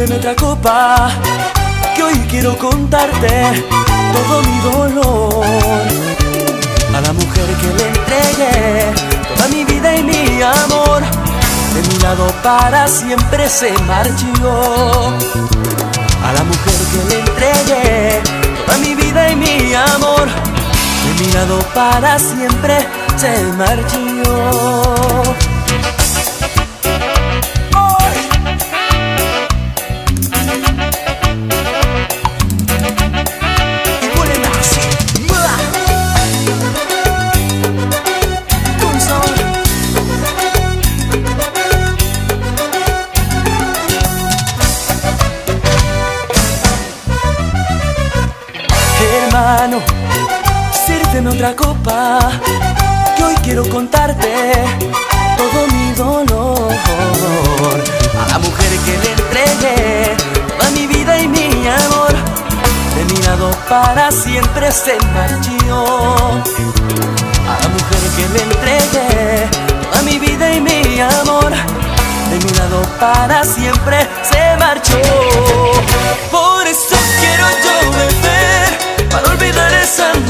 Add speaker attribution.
Speaker 1: Sírveme otra copa, que hoy quiero contarte todo mi dolor. A la mujer que le entregué toda mi vida y mi amor, de mi lado para siempre se marchó. A la mujer que le entregué toda mi vida y mi amor, de mi lado para siempre se marchó. Sírveme otra copa, que hoy quiero contarte todo mi dolor. A la mujer que le entregué toda mi vida y mi amor, de mi lado para siempre se marchó. A la mujer que le entregué toda mi vida y mi amor, de mi lado para siempre se marchó. Por eso quiero yo beber para olvidar esa mujer que no supo